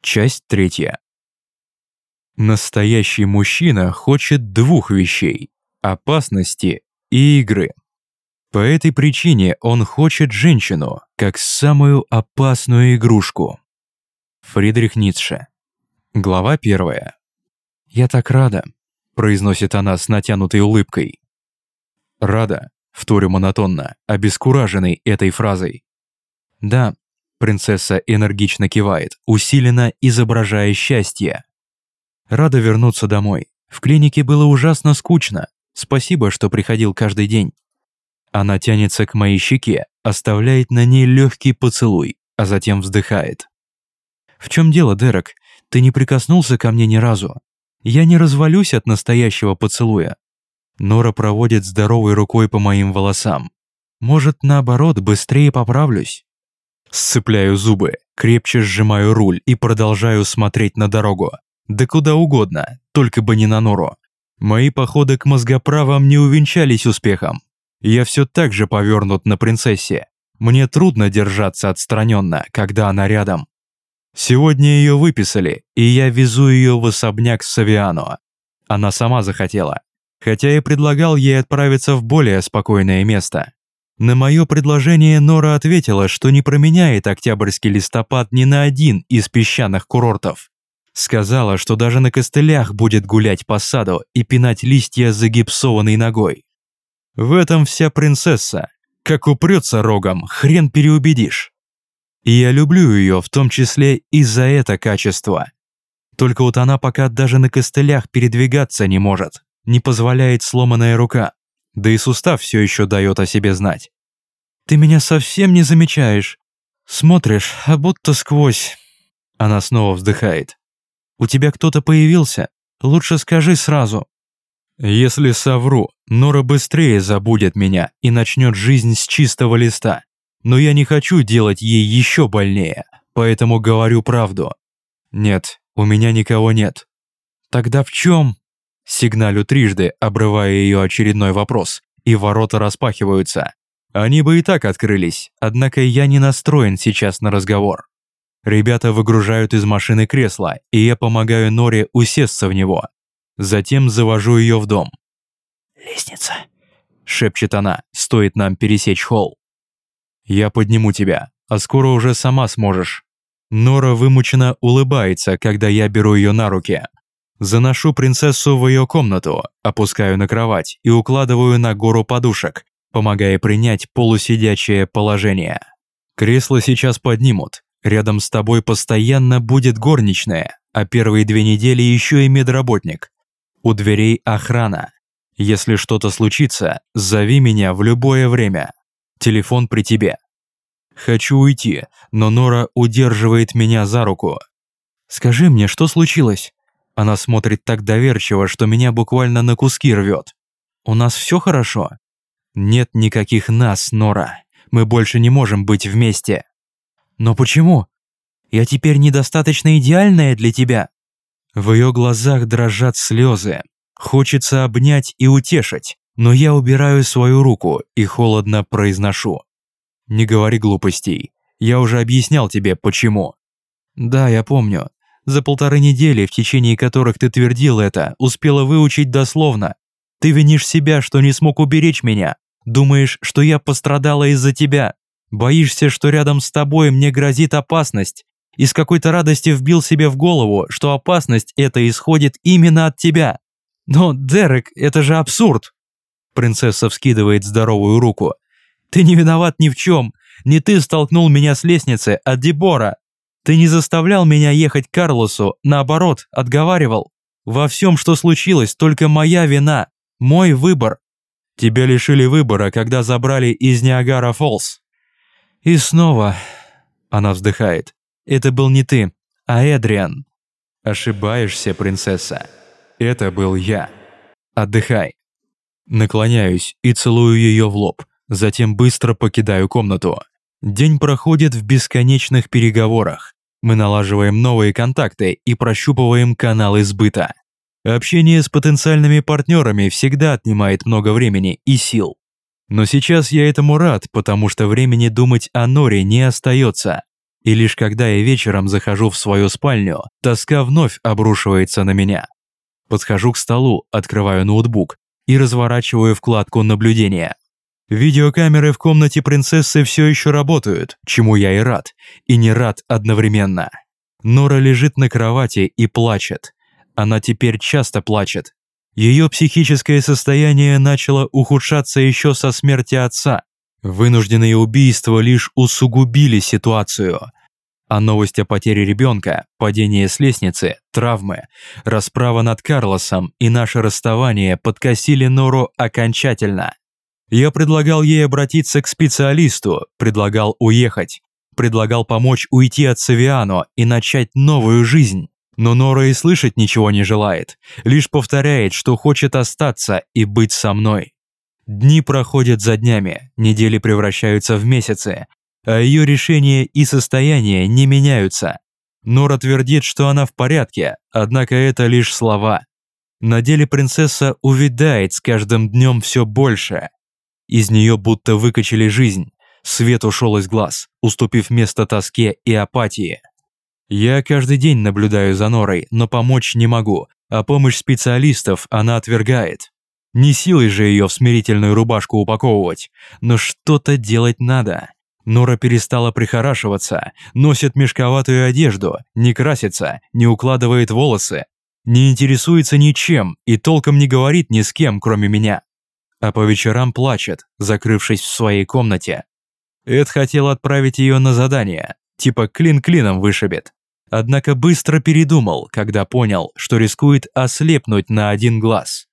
Часть третья. Настоящий мужчина хочет двух вещей – опасности и игры. По этой причине он хочет женщину, как самую опасную игрушку. Фридрих Ницше. Глава первая. «Я так рада», – произносит она с натянутой улыбкой. «Рада», – вторю монотонно, обескураженный этой фразой. «Да», – принцесса энергично кивает, усиленно изображая счастье. «Рада вернуться домой. В клинике было ужасно скучно. Спасибо, что приходил каждый день». Она тянется к моей щеке, оставляет на ней легкий поцелуй, а затем вздыхает. «В чем дело, Дерек? Ты не прикоснулся ко мне ни разу. Я не развалюсь от настоящего поцелуя». Нора проводит здоровой рукой по моим волосам. Может, наоборот, быстрее поправлюсь? Сцепляю зубы, крепче сжимаю руль и продолжаю смотреть на дорогу. Да куда угодно, только бы не на Нору. Мои походы к мозгоправам не увенчались успехом. Я все так же повернут на принцессе. Мне трудно держаться отстраненно, когда она рядом. Сегодня ее выписали, и я везу ее в особняк Савиано. Она сама захотела. Хотя я предлагал ей отправиться в более спокойное место. На мое предложение Нора ответила, что не променяет октябрьский листопад ни на один из песчаных курортов. Сказала, что даже на костылях будет гулять по саду и пинать листья загипсованной ногой. В этом вся принцесса. Как упрется рогом, хрен переубедишь. И я люблю ее, в том числе и за это качество. Только вот она пока даже на костылях передвигаться не может, не позволяет сломанная рука, да и сустав все еще дает о себе знать. «Ты меня совсем не замечаешь. Смотришь, а будто сквозь...» Она снова вздыхает. «У тебя кто-то появился? Лучше скажи сразу». Если совру, Нора быстрее забудет меня и начнет жизнь с чистого листа но я не хочу делать ей еще больнее, поэтому говорю правду. Нет, у меня никого нет. Тогда в чем? Сигналю трижды, обрывая ее очередной вопрос, и ворота распахиваются. Они бы и так открылись, однако я не настроен сейчас на разговор. Ребята выгружают из машины кресло, и я помогаю Норе усесться в него. Затем завожу ее в дом. «Лестница», — шепчет она, стоит нам пересечь холл. Я подниму тебя, а скоро уже сама сможешь». Нора вымученно улыбается, когда я беру ее на руки. Заношу принцессу в ее комнату, опускаю на кровать и укладываю на гору подушек, помогая принять полусидячее положение. Кресло сейчас поднимут. Рядом с тобой постоянно будет горничная, а первые две недели еще и медработник. У дверей охрана. Если что-то случится, зови меня в любое время. Телефон при тебе. Хочу уйти, но Нора удерживает меня за руку. Скажи мне, что случилось? Она смотрит так доверчиво, что меня буквально на куски рвет. У нас все хорошо? Нет никаких нас, Нора. Мы больше не можем быть вместе. Но почему? Я теперь недостаточно идеальная для тебя. В ее глазах дрожат слезы. Хочется обнять и утешить, но я убираю свою руку и холодно произношу. «Не говори глупостей. Я уже объяснял тебе, почему». «Да, я помню. За полторы недели, в течение которых ты твердил это, успела выучить дословно. Ты винишь себя, что не смог уберечь меня. Думаешь, что я пострадала из-за тебя. Боишься, что рядом с тобой мне грозит опасность. И с какой-то радости вбил себе в голову, что опасность эта исходит именно от тебя. Но, Дерек, это же абсурд. Принцесса вскидывает здоровую руку. «Ты не виноват ни в чем. Не ты столкнул меня с лестницы, а Дебора. Ты не заставлял меня ехать к Карлосу, наоборот, отговаривал. Во всем, что случилось, только моя вина, мой выбор. Тебя лишили выбора, когда забрали из Ниагара Фолс. И снова, она вздыхает, это был не ты, а Эдриан. Ошибаешься, принцесса. Это был я. Отдыхай. Наклоняюсь и целую ее в лоб, затем быстро покидаю комнату. День проходит в бесконечных переговорах. Мы налаживаем новые контакты и прощупываем каналы сбыта. Общение с потенциальными партнерами всегда отнимает много времени и сил. Но сейчас я этому рад, потому что времени думать о Норе не остается. И лишь когда я вечером захожу в свою спальню, тоска вновь обрушивается на меня. Подхожу к столу, открываю ноутбук и разворачиваю вкладку наблюдения. Видеокамеры в комнате принцессы все еще работают, чему я и рад, и не рад одновременно. Нора лежит на кровати и плачет. Она теперь часто плачет. Ее психическое состояние начало ухудшаться еще со смерти отца. Вынужденные убийства лишь усугубили ситуацию. А новость о потере ребенка, падение с лестницы, травмы, расправа над Карлосом и наше расставание подкосили Нору окончательно. Я предлагал ей обратиться к специалисту, предлагал уехать, предлагал помочь уйти от Савиано и начать новую жизнь. Но Нора и слышать ничего не желает, лишь повторяет, что хочет остаться и быть со мной. Дни проходят за днями, недели превращаются в месяцы, а ее решения и состояние не меняются. Нора твердит, что она в порядке, однако это лишь слова. На деле принцесса увядает с каждым днем все больше. Из нее будто выкачали жизнь, свет ушел из глаз, уступив место тоске и апатии. Я каждый день наблюдаю за Норой, но помочь не могу, а помощь специалистов она отвергает. Не силой же ее в смирительную рубашку упаковывать, но что-то делать надо. Нора перестала прихорашиваться, носит мешковатую одежду, не красится, не укладывает волосы, не интересуется ничем и толком не говорит ни с кем, кроме меня. А по вечерам плачет, закрывшись в своей комнате. Эд хотел отправить ее на задание, типа клин клином вышибет. Однако быстро передумал, когда понял, что рискует ослепнуть на один глаз.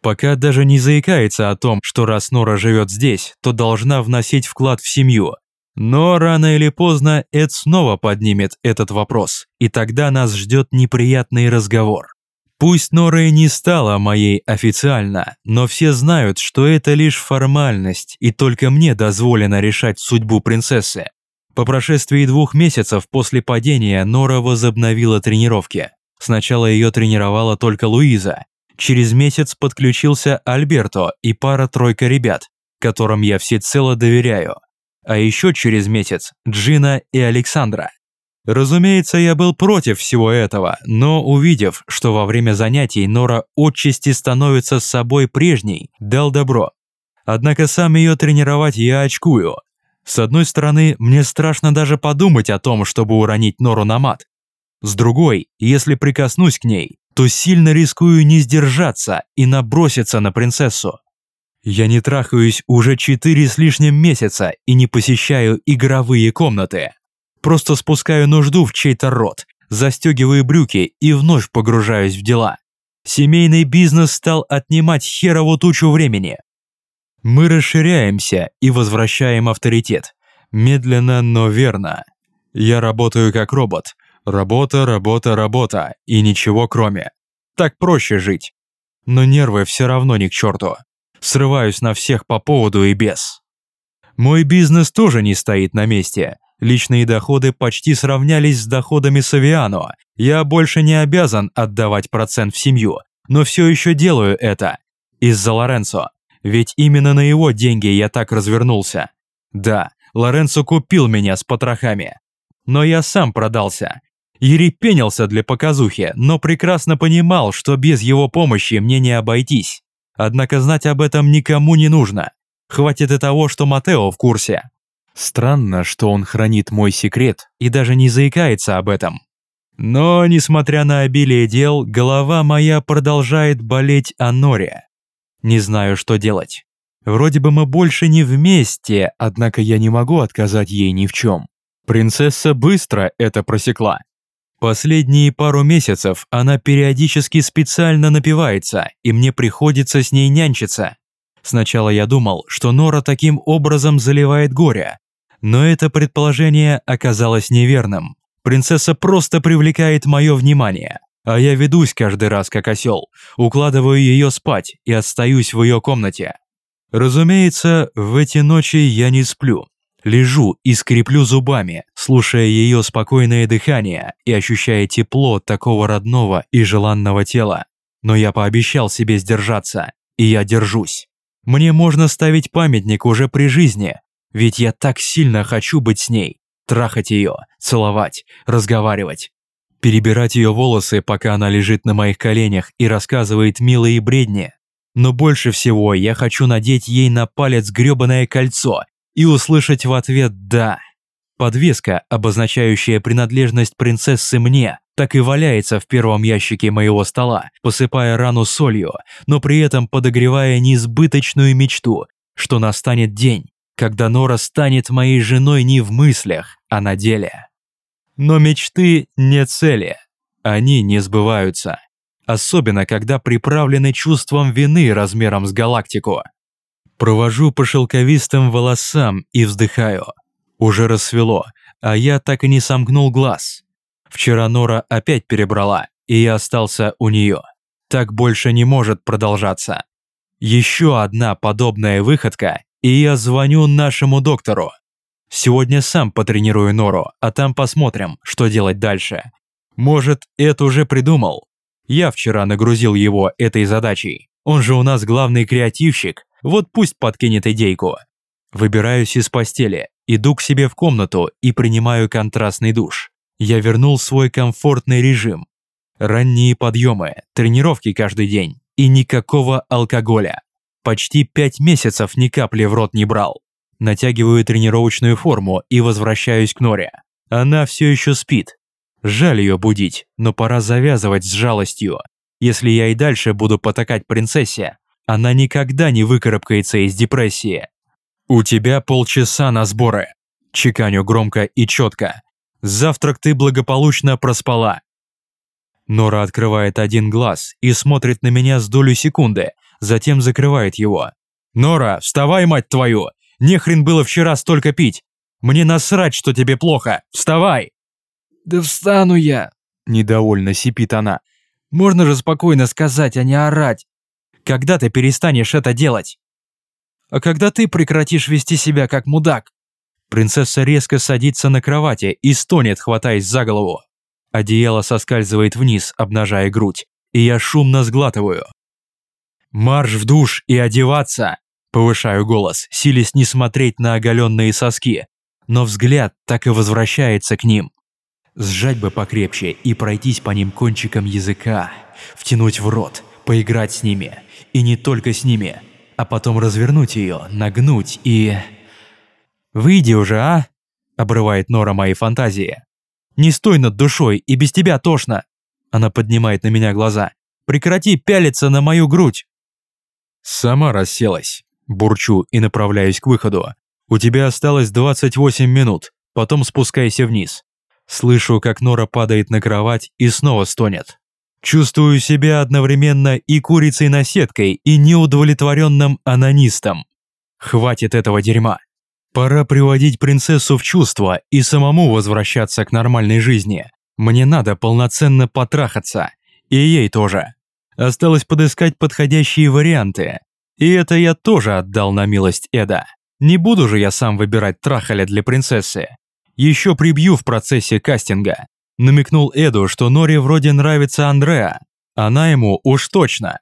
Пока даже не заикается о том, что раз Нора живет здесь, то должна вносить вклад в семью. Но рано или поздно Эд снова поднимет этот вопрос, и тогда нас ждет неприятный разговор. Пусть Нора и не стала моей официально, но все знают, что это лишь формальность, и только мне дозволено решать судьбу принцессы. По прошествии двух месяцев после падения Нора возобновила тренировки. Сначала ее тренировала только Луиза, Через месяц подключился Альберто и пара-тройка ребят, которым я всецело доверяю. А еще через месяц Джина и Александра. Разумеется, я был против всего этого, но увидев, что во время занятий Нора отчасти становится с собой прежней, дал добро. Однако сам ее тренировать я очкую. С одной стороны, мне страшно даже подумать о том, чтобы уронить Нору на мат. С другой, если прикоснусь к ней, то сильно рискую не сдержаться и наброситься на принцессу. Я не трахаюсь уже четыре с лишним месяца и не посещаю игровые комнаты. Просто спускаю нужду в чей-то рот, застегиваю брюки и вновь погружаюсь в дела. Семейный бизнес стал отнимать херову тучу времени. Мы расширяемся и возвращаем авторитет. Медленно, но верно. Я работаю как робот, Работа, работа, работа и ничего кроме. Так проще жить. Но нервы все равно ни к черту. Срываюсь на всех по поводу и без. Мой бизнес тоже не стоит на месте. Личные доходы почти сравнялись с доходами Савиано. Я больше не обязан отдавать процент в семью, но все еще делаю это. Из-за Лоренцо. Ведь именно на его деньги я так развернулся. Да, Лоренцо купил меня с потрохами. Но я сам продался. Ерепенился для показухи, но прекрасно понимал, что без его помощи мне не обойтись. Однако знать об этом никому не нужно. Хватит и того, что Матео в курсе. Странно, что он хранит мой секрет и даже не заикается об этом. Но, несмотря на обилие дел, голова моя продолжает болеть о Норе. Не знаю, что делать. Вроде бы мы больше не вместе, однако я не могу отказать ей ни в чем. Принцесса быстро это просекла. Последние пару месяцев она периодически специально напивается, и мне приходится с ней нянчиться. Сначала я думал, что Нора таким образом заливает горе, но это предположение оказалось неверным. Принцесса просто привлекает мое внимание, а я ведусь каждый раз как осел, укладываю ее спать и остаюсь в ее комнате. Разумеется, в эти ночи я не сплю, Лежу и скреплю зубами, слушая ее спокойное дыхание и ощущая тепло такого родного и желанного тела. Но я пообещал себе сдержаться, и я держусь. Мне можно ставить памятник уже при жизни, ведь я так сильно хочу быть с ней. трахать ее, целовать, разговаривать. Перебирать ее волосы, пока она лежит на моих коленях и рассказывает милые бредни. Но больше всего я хочу надеть ей на палец грёбаное кольцо и услышать в ответ «да». Подвеска, обозначающая принадлежность принцессы мне, так и валяется в первом ящике моего стола, посыпая рану солью, но при этом подогревая несбыточную мечту, что настанет день, когда Нора станет моей женой не в мыслях, а на деле. Но мечты не цели, они не сбываются. Особенно, когда приправлены чувством вины размером с галактику. Провожу по шелковистым волосам и вздыхаю. Уже рассвело, а я так и не сомкнул глаз. Вчера Нора опять перебрала, и я остался у нее. Так больше не может продолжаться. Еще одна подобная выходка, и я звоню нашему доктору. Сегодня сам потренирую Нору, а там посмотрим, что делать дальше. Может, это уже придумал? Я вчера нагрузил его этой задачей. Он же у нас главный креативщик, вот пусть подкинет идейку. Выбираюсь из постели, иду к себе в комнату и принимаю контрастный душ. Я вернул свой комфортный режим. Ранние подъемы, тренировки каждый день и никакого алкоголя. Почти пять месяцев ни капли в рот не брал. Натягиваю тренировочную форму и возвращаюсь к Норе. Она все еще спит. Жаль ее будить, но пора завязывать с жалостью. Если я и дальше буду потакать принцессе, она никогда не выкарабкается из депрессии. У тебя полчаса на сборы. Чеканю громко и четко. Завтрак ты благополучно проспала. Нора открывает один глаз и смотрит на меня с долю секунды, затем закрывает его. «Нора, вставай, мать твою! Не хрен было вчера столько пить! Мне насрать, что тебе плохо! Вставай!» «Да встану я!» – недовольно сипит она. «Можно же спокойно сказать, а не орать!» «Когда ты перестанешь это делать?» «А когда ты прекратишь вести себя как мудак?» Принцесса резко садится на кровати и стонет, хватаясь за голову. Одеяло соскальзывает вниз, обнажая грудь, и я шумно сглатываю. «Марш в душ и одеваться!» Повышаю голос, силясь не смотреть на оголенные соски, но взгляд так и возвращается к ним. Сжать бы покрепче и пройтись по ним кончиком языка, втянуть в рот, поиграть с ними, и не только с ними, а потом развернуть ее, нагнуть и... «Выйди уже, а?» – обрывает Нора мои фантазии. «Не стой над душой, и без тебя тошно!» Она поднимает на меня глаза. «Прекрати пялиться на мою грудь!» Сама расселась. Бурчу и направляюсь к выходу. У тебя осталось 28 минут, потом спускайся вниз. Слышу, как Нора падает на кровать и снова стонет. Чувствую себя одновременно и курицей-наседкой, и неудовлетворенным анонистом. Хватит этого дерьма. Пора приводить принцессу в чувство и самому возвращаться к нормальной жизни. Мне надо полноценно потрахаться. И ей тоже. Осталось подыскать подходящие варианты. И это я тоже отдал на милость Эда. Не буду же я сам выбирать трахаля для принцессы. Еще прибью в процессе кастинга. Намекнул Эду, что Норе вроде нравится Андреа. Она ему уж точно.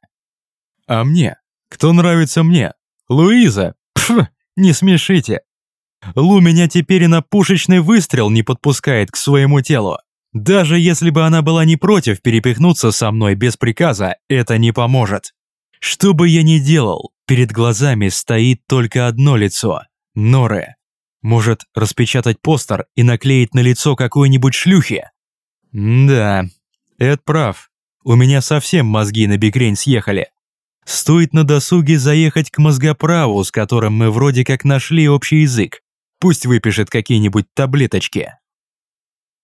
А мне? Кто нравится мне? Луиза? Пф, не смешите. Лу меня теперь и на пушечный выстрел не подпускает к своему телу. Даже если бы она была не против перепихнуться со мной без приказа, это не поможет. Что бы я ни делал, перед глазами стоит только одно лицо – Норе. Может, распечатать постер и наклеить на лицо какой-нибудь шлюхи? Да, Эд прав. У меня совсем мозги на бикрень съехали. Стоит на досуге заехать к мозгоправу, с которым мы вроде как нашли общий язык. Пусть выпишет какие-нибудь таблеточки.